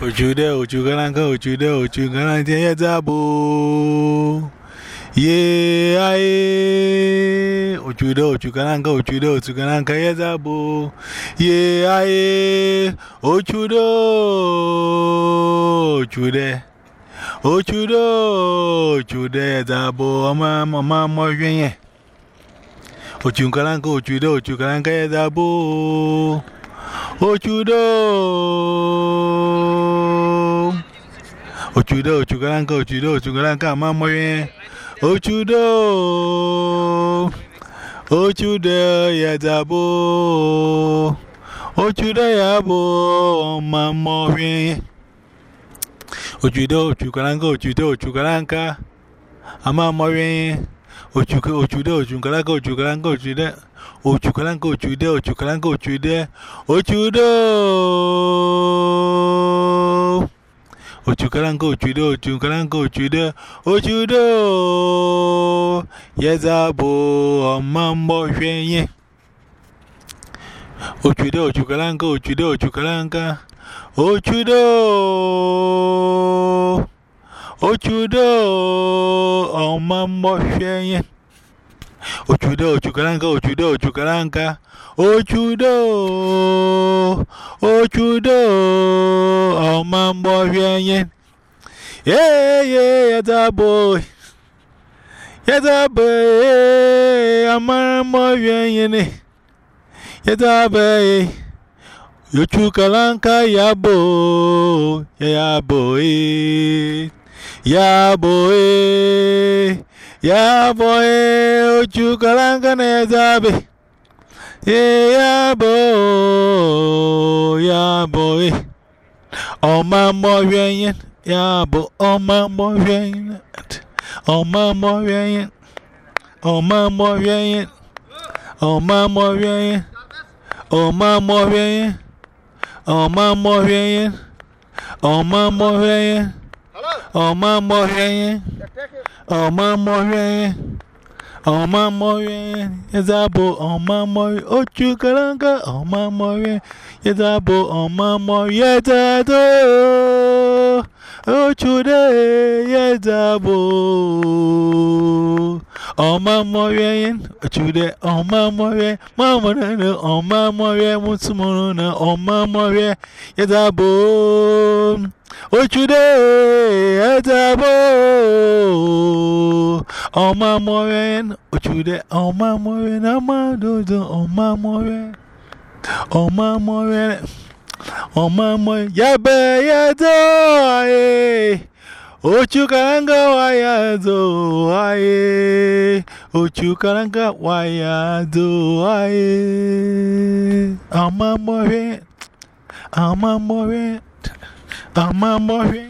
Ojude, Ojugalanka, Ojude, Ojugalante, Yazabo. Ye, aye. Ojude, Ojugalanka, Ojude, Ojugalanka, Yazabo. Ye, aye. Ojude, Ojude. Ojude, Ojude, Yazabo. Ama, mama, moyenye. Ojugalanka, Ojude, Ojugalanka, Yazabo. Ojudo Ojudo Ojugalanka Ojudo Ojugalanka Mamoye Ojudo Ojudo Yazabo Ojudo Yabo Mamoye Ojudo Ojugalanka Ojudo Ojugalanka Amamoye Ojudo Ojugalanka Ojugalanka Ojudo Ochukalanka ochude, ochukalanka ochude, ochudo. Ochukaranga ochudo, ochukaranga ochudo, ochudo. Yezabo, mambo shwenye. Ochudo, ochukaranga, ochudo, ochukaranga. Ochudo. Ochudo, mambo shwenye. Ochudo, ochukalanka, ochudo, ochukalanka. Ochudo, ochudo, oh mambo vienye. Yeah, yeah, yata boy. Yata boy, amambo vienye. Yata boy. Ochukalanka, yabo, yabo, yabo, Ya boy, ochukalanga na zabe. Ya boy, ya boy. O mambo vienyen, ya bo, o mambo vienyen. O mambo vienyen. O mambo vienyen. O mambo vienyen. O mambo vienyen. O mambo vienyen. O mambo vienyen. O mambo vienyen. Ọma mọrịa ọma mọrịa yezabo ọma mọrịa ochu kalanka ọma mọrịa yezabo ọma mọrịa tato ochu de yezabo ọma mọrịa ochu de ọma mọrịa mamara na ọma mọrịa mutumuru na ọma mọrịa yezabo Ochude etabo Oma moren Ochude oma moren amadodo oma moren Oma moren Oma moren Yabe aye Ochukaranga wayazo aye Ochukaranga wayazo aye Oma moren Ama moren I'm a more